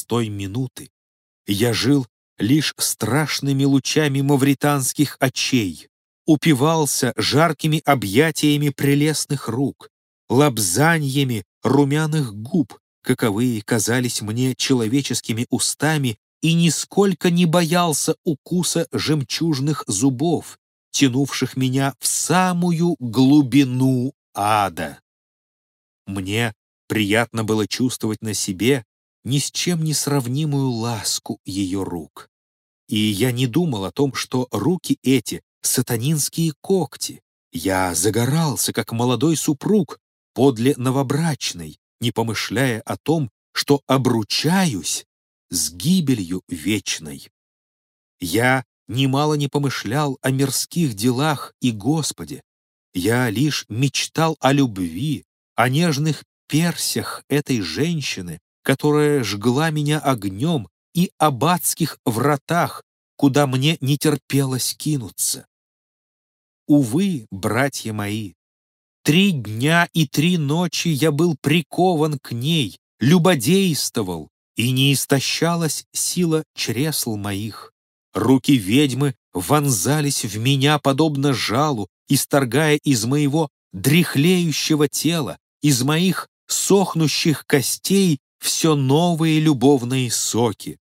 с той минуты. Я жил лишь страшными лучами мавританских очей, упивался жаркими объятиями прелестных рук, лобзаньями румяных губ, каковые казались мне человеческими устами, и нисколько не боялся укуса жемчужных зубов, тянувших меня в самую глубину ада. Мне приятно было чувствовать на себе ни с чем не сравнимую ласку ее рук. И я не думал о том, что руки эти — сатанинские когти. Я загорался, как молодой супруг, подле новобрачной, не помышляя о том, что обручаюсь с гибелью вечной. Я немало не помышлял о мирских делах и Господе. Я лишь мечтал о любви, о нежных персях этой женщины, которая жгла меня огнем, и об адских вратах, куда мне не терпелось кинуться. Увы, братья мои, три дня и три ночи я был прикован к ней, любодействовал, и не истощалась сила чресл моих. Руки ведьмы вонзались в меня, подобно жалу, исторгая из моего дряхлеющего тела, из моих сохнущих костей все новые любовные соки.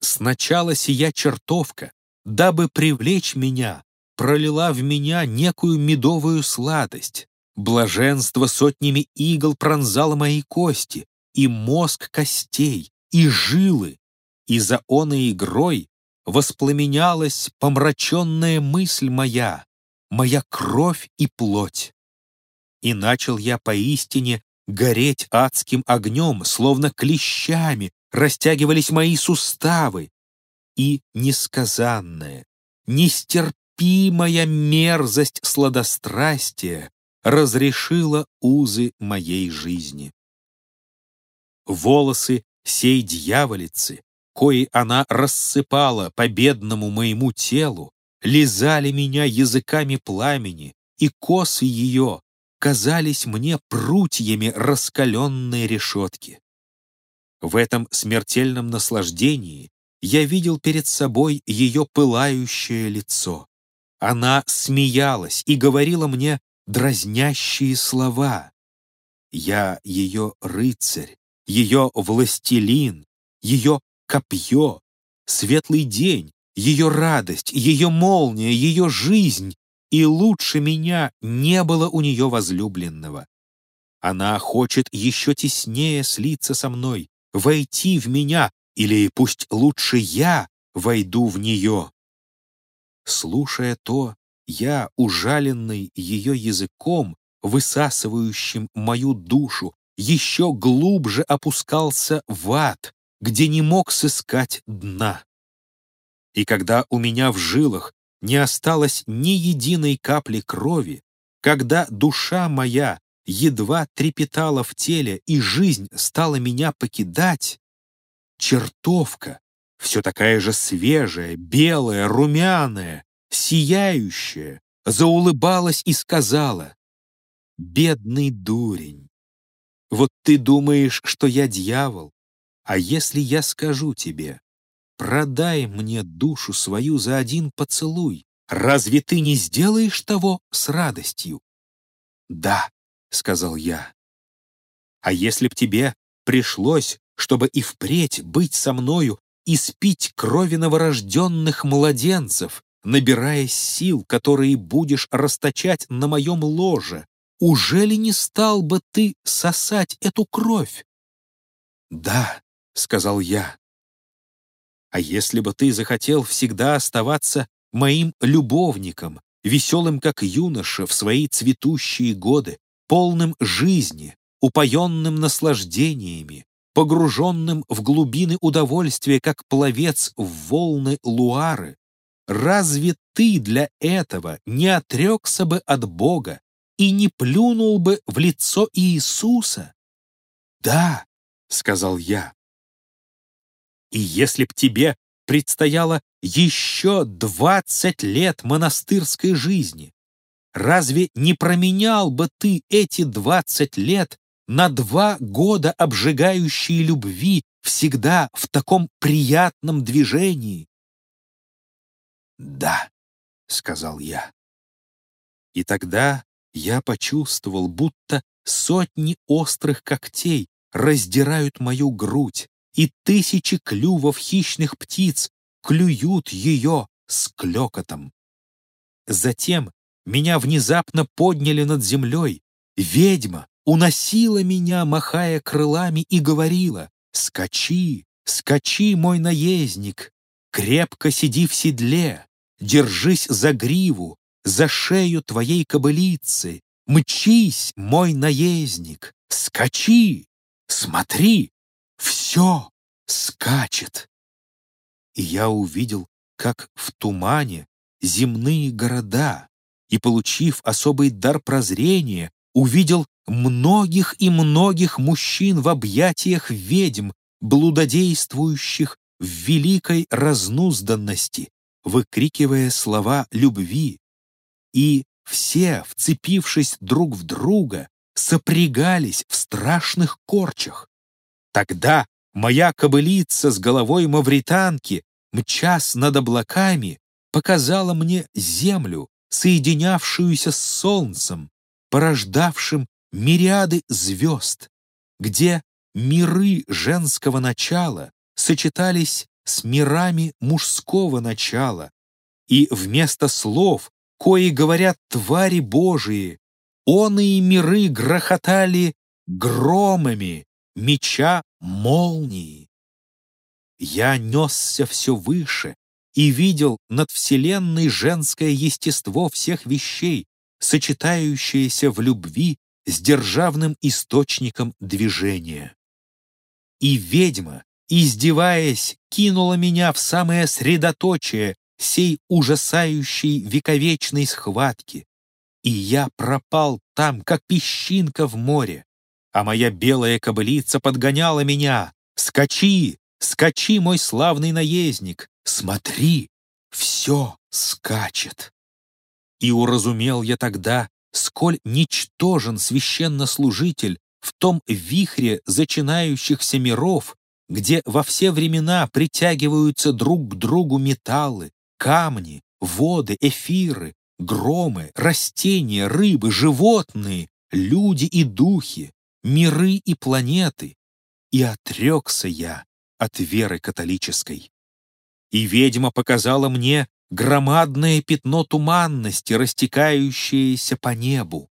Сначала сия чертовка, дабы привлечь меня, пролила в меня некую медовую сладость. Блаженство сотнями игл пронзало мои кости, и мозг костей, и жилы, и за оной игрой воспламенялась помраченная мысль моя, моя кровь и плоть. И начал я поистине гореть адским огнем, словно клещами, растягивались мои суставы, и несказанная, нестерпимая мерзость сладострастия разрешила узы моей жизни. Волосы сей дьяволицы, кои она рассыпала по бедному моему телу, лизали меня языками пламени, и косы ее казались мне прутьями раскаленной решетки. В этом смертельном наслаждении я видел перед собой ее пылающее лицо. Она смеялась и говорила мне дразнящие слова. Я ее рыцарь, ее властелин, ее копье, светлый день, ее радость, ее молния, ее жизнь, и лучше меня не было у нее возлюбленного. Она хочет еще теснее слиться со мной, войти в меня, или пусть лучше я войду в нее. Слушая то, я, ужаленный ее языком, высасывающим мою душу, еще глубже опускался в ад, где не мог сыскать дна. И когда у меня в жилах не осталось ни единой капли крови, когда душа моя едва трепетала в теле и жизнь стала меня покидать, чертовка, все такая же свежая, белая, румяная, сияющая, заулыбалась и сказала, «Бедный дурень, вот ты думаешь, что я дьявол, а если я скажу тебе, продай мне душу свою за один поцелуй, разве ты не сделаешь того с радостью? Да, сказал я. А если б тебе пришлось, чтобы и впредь быть со мною и спить крови новорожденных младенцев, набирая сил, которые будешь расточать на моем ложе, уже ли не стал бы ты сосать эту кровь? Да, сказал я. А если бы ты захотел всегда оставаться моим любовником, веселым как юноша в свои цветущие годы, полным жизни, упоенным наслаждениями, погруженным в глубины удовольствия, как пловец в волны луары, разве ты для этого не отрекся бы от Бога и не плюнул бы в лицо Иисуса? «Да», — сказал я. «И если б тебе предстояло еще двадцать лет монастырской жизни, разве не променял бы ты эти двадцать лет на два года обжигающей любви всегда в таком приятном движении?» «Да», — сказал я. И тогда я почувствовал, будто сотни острых когтей раздирают мою грудь, и тысячи клювов хищных птиц клюют ее с клёкотом. Затем меня внезапно подняли над землей. Ведьма уносила меня, махая крылами, и говорила «Скачи, скачи, мой наездник, крепко сиди в седле, держись за гриву, за шею твоей кобылицы, мчись, мой наездник, скачи, смотри, все скачет. И я увидел, как в тумане земные города, и, получив особый дар прозрения, увидел многих и многих мужчин в объятиях ведьм, блудодействующих в великой разнузданности, выкрикивая слова любви. И все, вцепившись друг в друга, сопрягались в страшных корчах. Тогда моя кобылица с головой мавританки, мчас над облаками, показала мне землю, соединявшуюся с солнцем, порождавшим мириады звезд, где миры женского начала сочетались с мирами мужского начала, и вместо слов, кои говорят твари Божии, оные миры грохотали громами меча молнии. Я несся все выше и видел над Вселенной женское естество всех вещей, сочетающееся в любви с державным источником движения. И ведьма, издеваясь, кинула меня в самое средоточие сей ужасающей вековечной схватки, и я пропал там, как песчинка в море, а моя белая кобылица подгоняла меня. «Скачи! Скачи, мой славный наездник! Смотри! Все скачет!» И уразумел я тогда, сколь ничтожен священнослужитель в том вихре зачинающихся миров, где во все времена притягиваются друг к другу металлы, камни, воды, эфиры, громы, растения, рыбы, животные, люди и духи, миры и планеты, и отрекся я от веры католической. И ведьма показала мне громадное пятно туманности, растекающееся по небу.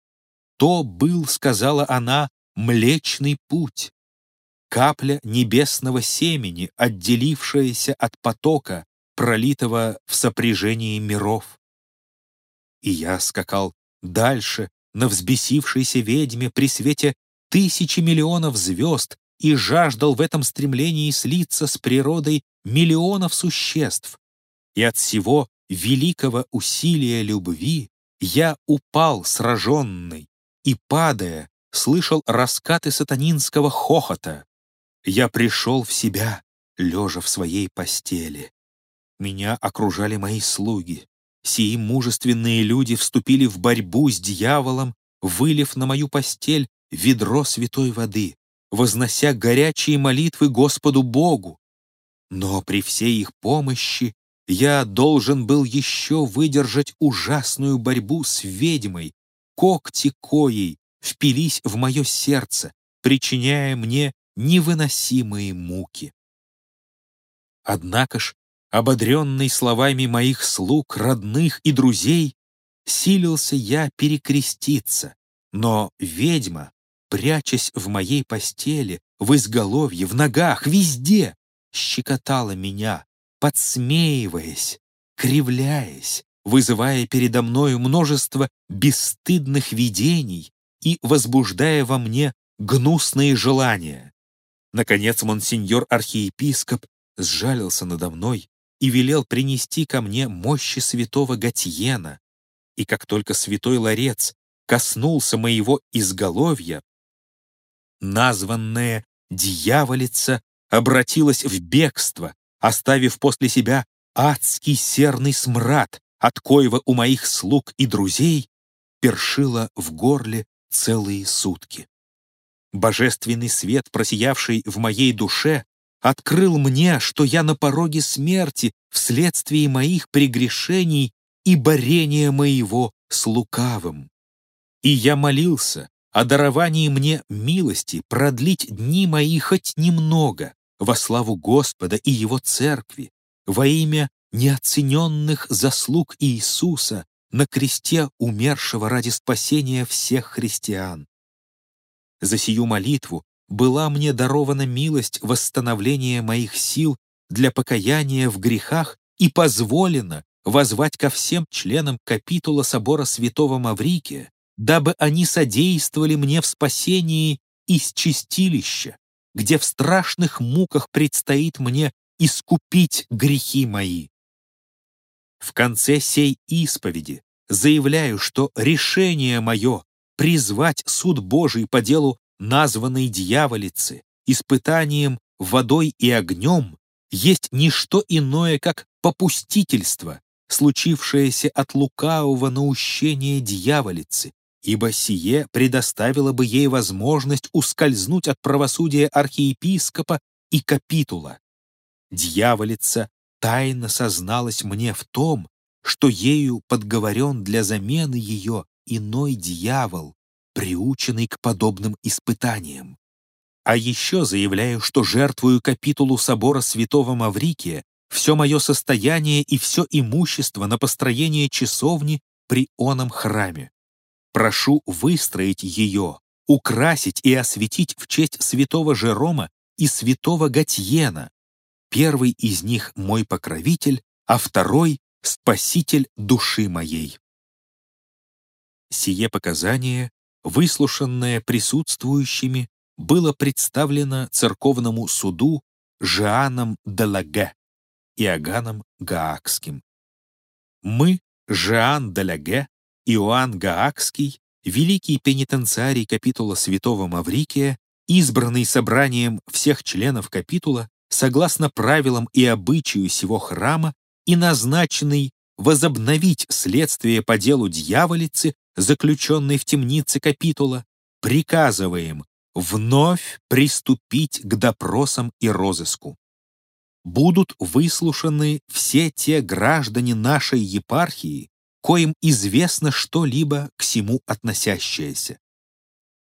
То был, сказала она, млечный путь, капля небесного семени, отделившаяся от потока, пролитого в сопряжении миров. И я скакал дальше на взбесившейся ведьме при свете тысячи миллионов звезд и жаждал в этом стремлении слиться с природой миллионов существ. И от всего великого усилия любви я упал сраженный и, падая, слышал раскаты сатанинского хохота. Я пришел в себя, лежа в своей постели. Меня окружали мои слуги. Сии мужественные люди вступили в борьбу с дьяволом, вылив на мою постель ведро святой воды, вознося горячие молитвы Господу Богу. Но при всей их помощи я должен был еще выдержать ужасную борьбу с ведьмой, когти коей впились в мое сердце, причиняя мне невыносимые муки. Однако ж, ободренный словами моих слуг, родных и друзей, силился я перекреститься, но ведьма, прячась в моей постели, в изголовье, в ногах, везде, щекотала меня, подсмеиваясь, кривляясь, вызывая передо мною множество бесстыдных видений и возбуждая во мне гнусные желания. Наконец монсеньор-архиепископ сжалился надо мной и велел принести ко мне мощи святого Гатьена, и как только святой ларец коснулся моего изголовья, названная дьяволица обратилась в бегство, оставив после себя адский серный смрад, от коего у моих слуг и друзей першила в горле целые сутки. Божественный свет, просиявший в моей душе, открыл мне, что я на пороге смерти вследствие моих прегрешений и борения моего с лукавым. И я молился о даровании мне милости продлить дни мои хоть немного во славу Господа и Его Церкви, во имя неоцененных заслуг Иисуса на кресте умершего ради спасения всех христиан. За сию молитву была мне дарована милость восстановления моих сил для покаяния в грехах и позволено возвать ко всем членам капитула собора святого Маврикия, дабы они содействовали мне в спасении из чистилища, где в страшных муках предстоит мне искупить грехи мои. В конце сей исповеди заявляю, что решение мое призвать суд Божий по делу названной дьяволицы, испытанием водой и огнем, есть не что иное, как попустительство, случившееся от лукавого наущения дьяволицы, ибо сие предоставило бы ей возможность ускользнуть от правосудия архиепископа и капитула. Дьяволица тайно созналась мне в том, что ею подговорен для замены ее иной дьявол, приученный к подобным испытаниям. А еще заявляю, что жертвую капитулу собора святого Маврикия все мое состояние и все имущество на построение часовни при оном храме. Прошу выстроить ее, украсить и осветить в честь святого Жерома и святого Гатьена. Первый из них мой покровитель, а второй — спаситель души моей. Сие показание, выслушанное присутствующими, было представлено церковному суду Жианом Делаге и Аганом Гаакским. Мы, Жиан Делаге, Иоанн Гаакский, великий пенитенциарий капитула святого Маврикия, избранный собранием всех членов капитула, согласно правилам и обычаю сего храма и назначенный возобновить следствие по делу дьяволицы, заключенной в темнице капитула, приказываем вновь приступить к допросам и розыску. Будут выслушаны все те граждане нашей епархии, коим известно что-либо к всему относящееся.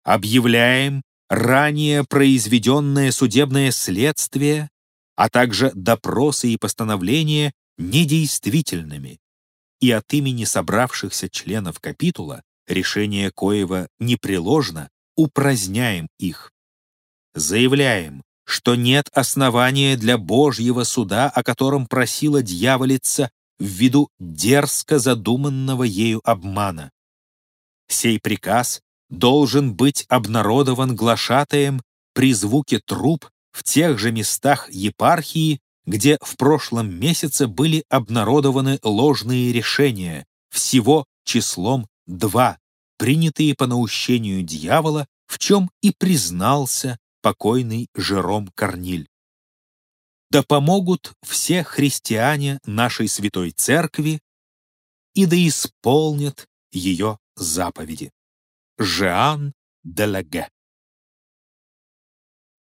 Объявляем ранее произведенное судебное следствие, а также допросы и постановления недействительными, и от имени собравшихся членов капитула, решение коего непреложно, упраздняем их. Заявляем, что нет основания для Божьего суда, о котором просила дьяволица ввиду дерзко задуманного ею обмана. Сей приказ должен быть обнародован глашатаем при звуке труб в тех же местах епархии, где в прошлом месяце были обнародованы ложные решения, всего числом два, принятые по наущению дьявола, в чем и признался покойный Жером Корниль. Да помогут все христиане нашей Святой Церкви и да исполнят ее заповеди. Жан Делаге